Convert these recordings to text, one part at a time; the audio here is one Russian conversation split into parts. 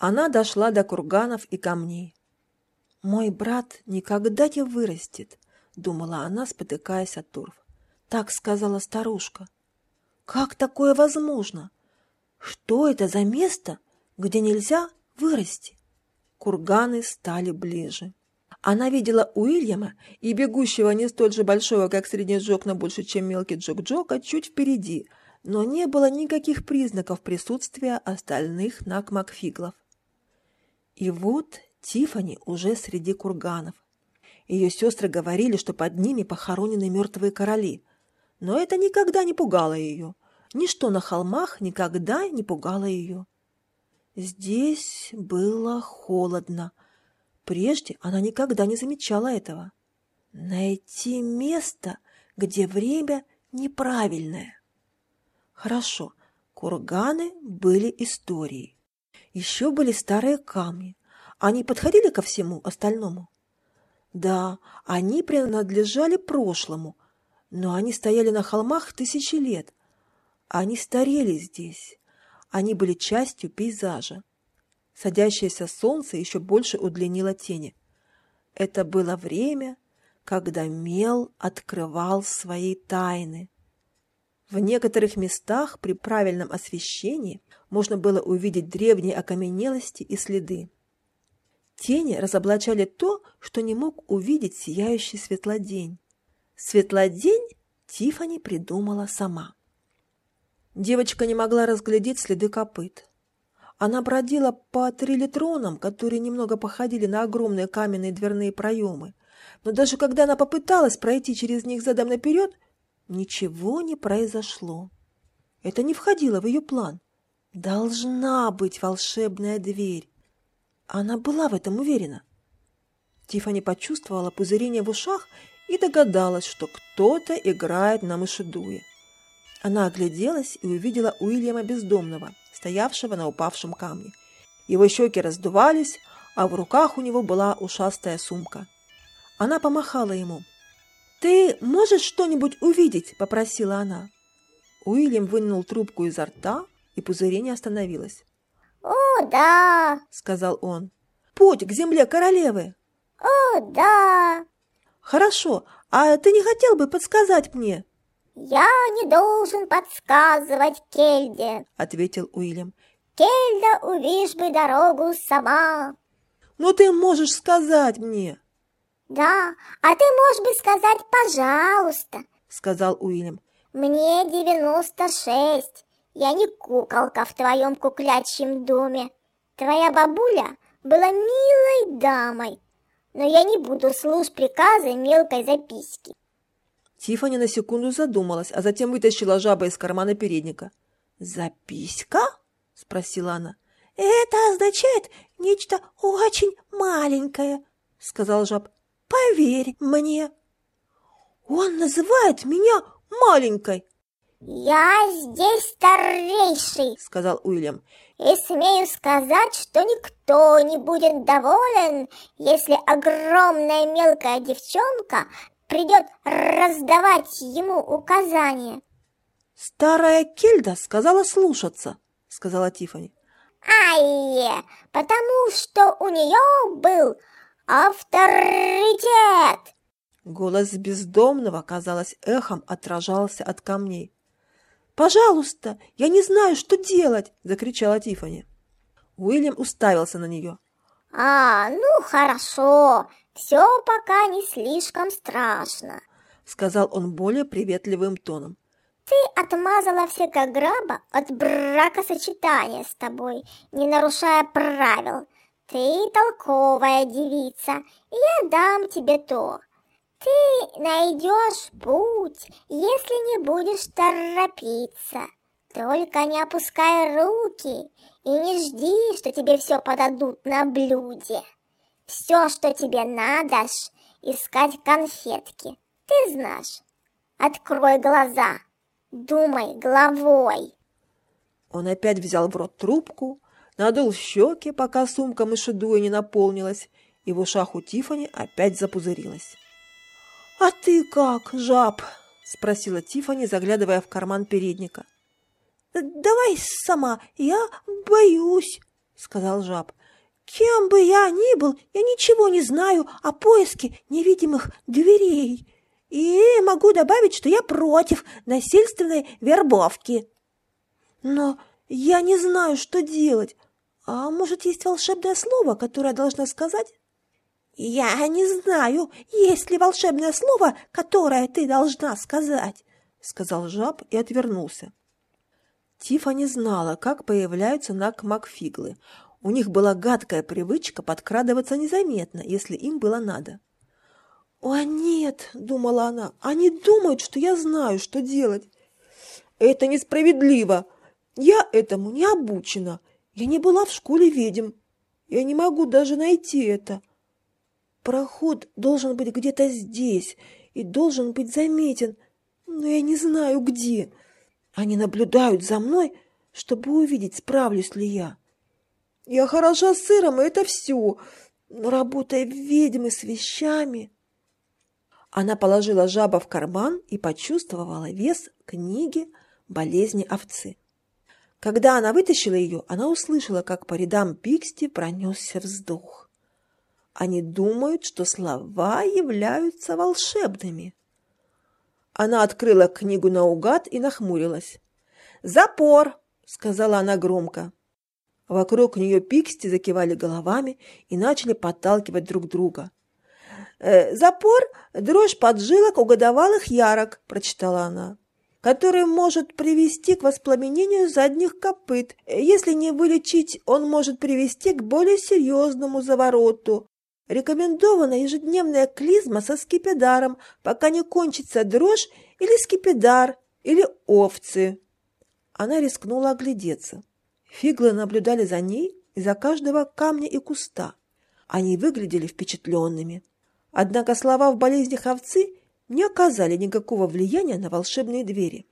Она дошла до курганов и камней. «Мой брат никогда не вырастет», — думала она, спотыкаясь от торф. Так сказала старушка. «Как такое возможно? Что это за место, где нельзя вырасти?» Курганы стали ближе. Она видела Уильяма и бегущего не столь же большого, как средний Джок, но больше, чем мелкий Джок-Джока, чуть впереди, но не было никаких признаков присутствия остальных Нак-Макфиглов. И вот Тифани уже среди курганов. Ее сестры говорили, что под ними похоронены мертвые короли. Но это никогда не пугало ее. Ничто на холмах никогда не пугало ее. Здесь было холодно. Прежде она никогда не замечала этого. Найти место, где время неправильное. Хорошо, курганы были историей. Еще были старые камни. Они подходили ко всему остальному? Да, они принадлежали прошлому, но они стояли на холмах тысячи лет. Они старели здесь. Они были частью пейзажа. Садящееся солнце еще больше удлинило тени. Это было время, когда мел открывал свои тайны. В некоторых местах при правильном освещении можно было увидеть древние окаменелости и следы. Тени разоблачали то, что не мог увидеть сияющий светлодень. Светлодень Тифани придумала сама. Девочка не могла разглядеть следы копыт. Она бродила по трилитронам, которые немного походили на огромные каменные дверные проемы. Но даже когда она попыталась пройти через них задом наперед, ничего не произошло. Это не входило в ее план. Должна быть волшебная дверь. Она была в этом уверена. Тифани почувствовала пузырение в ушах и догадалась, что кто-то играет на мышедуе. Она огляделась и увидела Уильяма Бездомного, стоявшего на упавшем камне. Его щеки раздувались, а в руках у него была ушастая сумка. Она помахала ему. «Ты можешь что-нибудь увидеть?» – попросила она. Уильям вынул трубку изо рта, и пузырение остановилось. «О, да!» – сказал он. «Путь к земле королевы!» «О, да!» «Хорошо, а ты не хотел бы подсказать мне?» «Я не должен подсказывать Кельде», — ответил Уильям. «Кельда, увидишь бы дорогу сама». «Но ты можешь сказать мне». «Да, а ты можешь бы сказать «пожалуйста», — сказал Уильям. «Мне девяносто шесть. Я не куколка в твоем куклячьем доме. Твоя бабуля была милой дамой, но я не буду слушать приказы мелкой записки. Тифани на секунду задумалась, а затем вытащила жаба из кармана передника. «Записка?» – спросила она. «Это означает нечто очень маленькое», – сказал жаб. «Поверь мне». «Он называет меня маленькой». «Я здесь старейший», — сказал Уильям. «И смею сказать, что никто не будет доволен, если огромная мелкая девчонка придет раздавать ему указания. Старая Кельда сказала слушаться, сказала Тифани. Ай, потому что у нее был авторитет. Голос бездомного, казалось, эхом отражался от камней. «Пожалуйста, я не знаю, что делать!» – закричала Тифани. Уильям уставился на нее. «А, ну хорошо, все пока не слишком страшно», — сказал он более приветливым тоном. «Ты отмазала всех граба от бракосочетания с тобой, не нарушая правил. Ты толковая девица, я дам тебе то. Ты найдешь путь, если не будешь торопиться. Только не опускай руки и не жди, что тебе все подадут на блюде. Все, что тебе надо, искать конфетки. Ты знаешь. Открой глаза. Думай головой. Он опять взял в рот трубку, надул щеки, пока сумка мышедуя не наполнилась, и в ушах у Тифани опять запузырилась. «А ты как, жаб?» – спросила Тифани, заглядывая в карман передника. «Давай сама, я боюсь», – сказал жаб. «Кем бы я ни был, я ничего не знаю о поиске невидимых дверей. И могу добавить, что я против насильственной вербовки. Но я не знаю, что делать. А может, есть волшебное слово, которое я должна сказать? Я не знаю, есть ли волшебное слово, которое ты должна сказать, сказал жаб и отвернулся. Тифа не знала, как появляются накмакфиглы. У них была гадкая привычка подкрадываться незаметно, если им было надо. «О, нет!» — думала она. «Они думают, что я знаю, что делать!» «Это несправедливо! Я этому не обучена! Я не была в школе ведьм! Я не могу даже найти это!» «Проход должен быть где-то здесь и должен быть заметен, но я не знаю, где. Они наблюдают за мной, чтобы увидеть, справлюсь ли я. Я хороша сыром, и это все, но работая ведьмой с вещами...» Она положила жаба в карман и почувствовала вес книги болезни овцы. Когда она вытащила ее, она услышала, как по рядам Пиксти пронесся вздох. Они думают, что слова являются волшебными. Она открыла книгу наугад и нахмурилась. «Запор!» — сказала она громко. Вокруг нее Пиксти закивали головами и начали подталкивать друг друга. Э, «Запор – дрожь поджилок у годовалых ярок», – прочитала она, «который может привести к воспламенению задних копыт. Если не вылечить, он может привести к более серьезному завороту. Рекомендована ежедневная клизма со скипидаром, пока не кончится дрожь или скипидар, или овцы». Она рискнула оглядеться. Фиглы наблюдали за ней из-за каждого камня и куста. Они выглядели впечатленными. Однако слова в болезнях овцы не оказали никакого влияния на волшебные двери.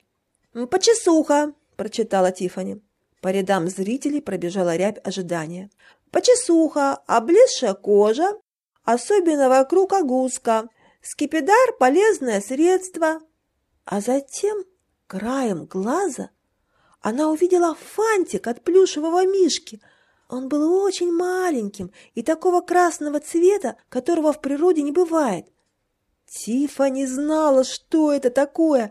«Почесуха!» – прочитала Тифани. По рядам зрителей пробежала рябь ожидания. «Почесуха, облезшая кожа, особенно вокруг огузка, скипидар – полезное средство». А затем, краем глаза, она увидела фантик от плюшевого мишки – он был очень маленьким и такого красного цвета, которого в природе не бывает. Тифа не знала, что это такое.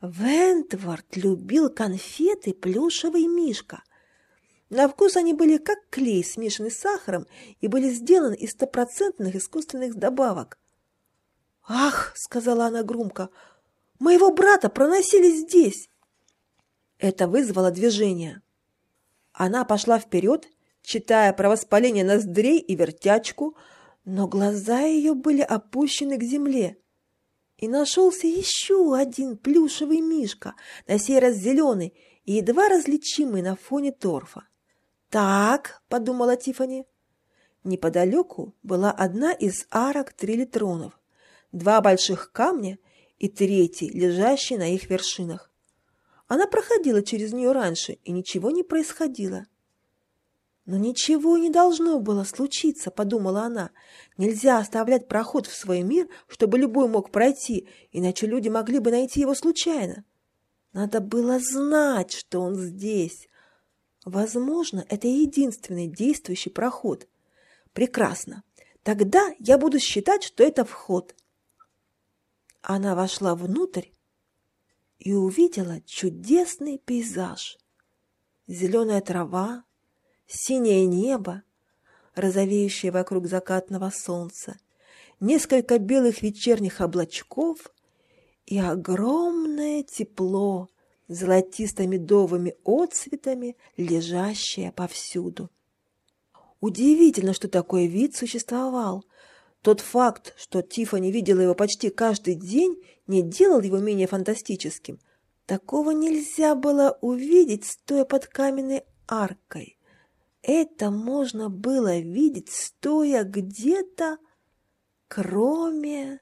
Вентворд любил конфеты плюшевый мишка. На вкус они были как клей, смешанный с сахаром, и были сделаны из стопроцентных искусственных добавок. «Ах!» — сказала она громко. «Моего брата проносили здесь!» Это вызвало движение. Она пошла вперед читая про воспаление ноздрей и вертячку, но глаза ее были опущены к земле. И нашелся еще один плюшевый мишка, на сей раз зеленый и едва различимый на фоне торфа. «Так», — подумала Тифани. Неподалеку была одна из арок трилитронов, два больших камня и третий, лежащий на их вершинах. Она проходила через нее раньше, и ничего не происходило. «Но ничего не должно было случиться», — подумала она. «Нельзя оставлять проход в свой мир, чтобы любой мог пройти, иначе люди могли бы найти его случайно. Надо было знать, что он здесь. Возможно, это единственный действующий проход. Прекрасно. Тогда я буду считать, что это вход». Она вошла внутрь и увидела чудесный пейзаж. Зеленая трава, синее небо, розовеющее вокруг закатного солнца, несколько белых вечерних облачков и огромное тепло золотисто-медовыми отцветами, лежащее повсюду. Удивительно, что такой вид существовал. Тот факт, что Тиффани видела его почти каждый день, не делал его менее фантастическим. Такого нельзя было увидеть, стоя под каменной аркой. Это можно было видеть, стоя где-то, кроме...